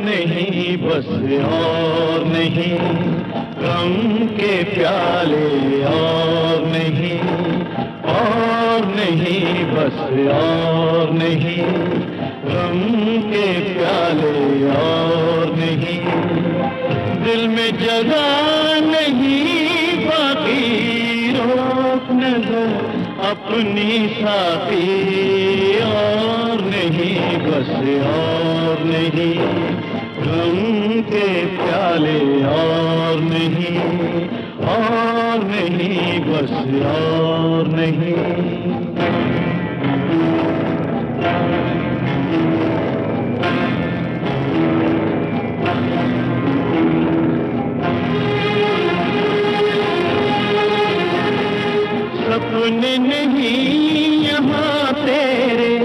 नहीं बस और नहीं, गम के प्याले और नहीं और नहीं, बस और नहीं, गम के प्याले और नहीं। दिल में जगह नहीं, बाकी रोक नज़र अपनी साथी। और नहीं, बस और नहीं गम के प्याले और नहीं और नहीं, बस और नहीं। नहीं यहाँ तेरे,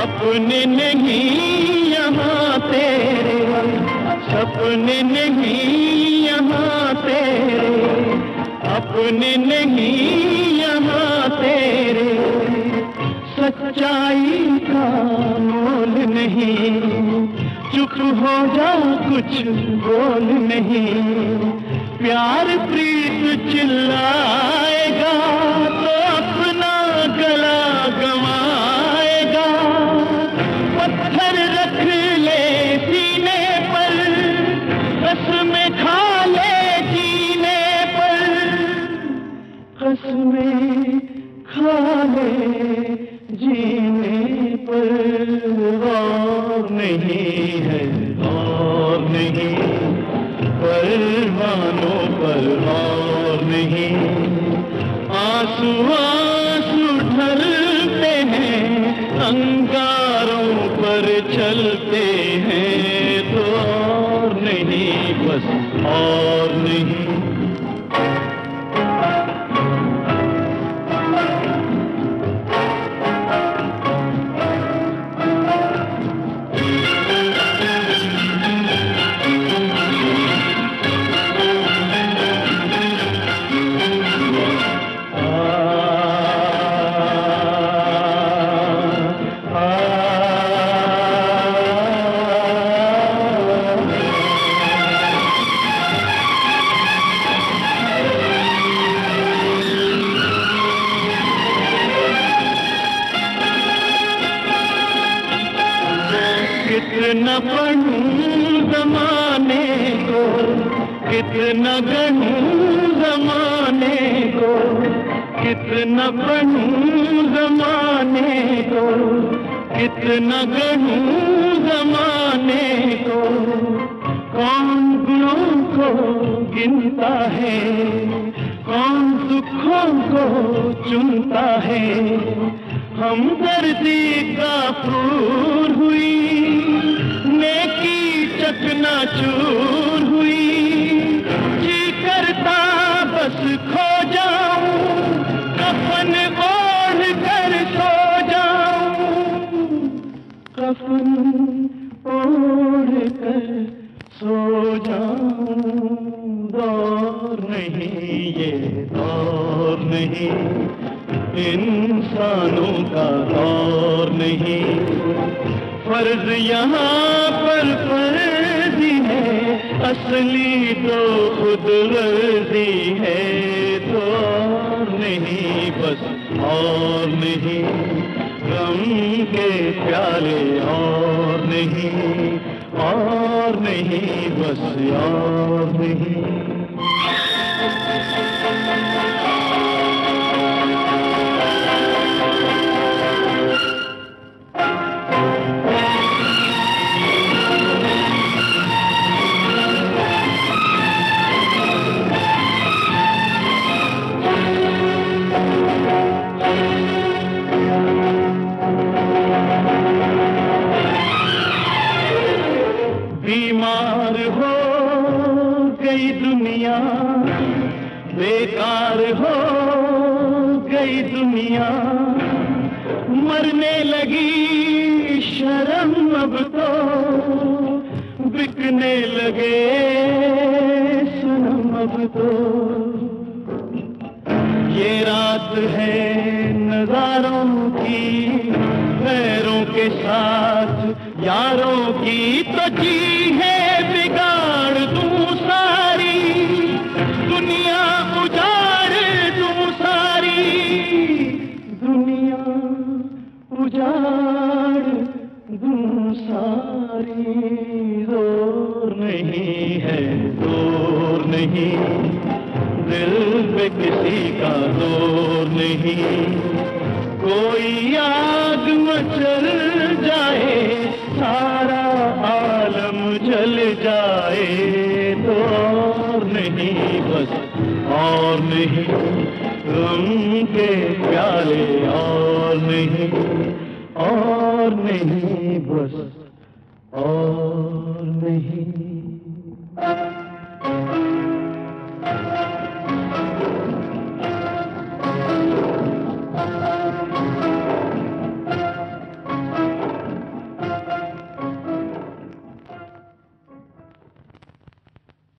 अपने नहीं यहाँ तेरे। सपने नहीं यहाँ तेरे, अपने नहीं यहाँ तेरे। सच्चाई का मोल नहीं, चुप हो जा कुछ बोल नहीं। प्यार प्रीत चिल्लाएगा आँसू आँसू ठरते हैं अंगारों पर चलते हैं। तो और नहीं बस और नहीं। पढ़ूं जमाने को, कितना गढ़ूं जमाने को, कितना पढ़ूं जमाने को, कितना गढ़ूं जमाने को, कौन गुणों को गिनता है, कौन दुखों को चुनता है हम दर्दी ओढ़ कर सो जाऊँ। कफन ओढ़ कर सो जाऊँ। दौर नहीं, ये दौर नहीं। इंसानों का दौर नहीं। फ़र्ज़ यहाँ पर फर्जी है असली तो खुद गर्जी है। तो नहीं, बस और नहीं। गम के प्याले और नहीं। और नहीं बस और नहीं। गई दुनिया। मरने लगी शर्म अब तो। बिकने लगे सनम अब तो। ये रात है नजारों की, पैरों के साथ यारों की तो जी है सारी ज़ोर नहीं है ज़ोर नहीं। दिल पे किसी का ज़ोर नहीं। कोई आग मचल जाए, सारा आलम जल जाए। तो और नहीं, बस और नहीं। गम के प्याले और नहीं और नहीं, बस और नहीं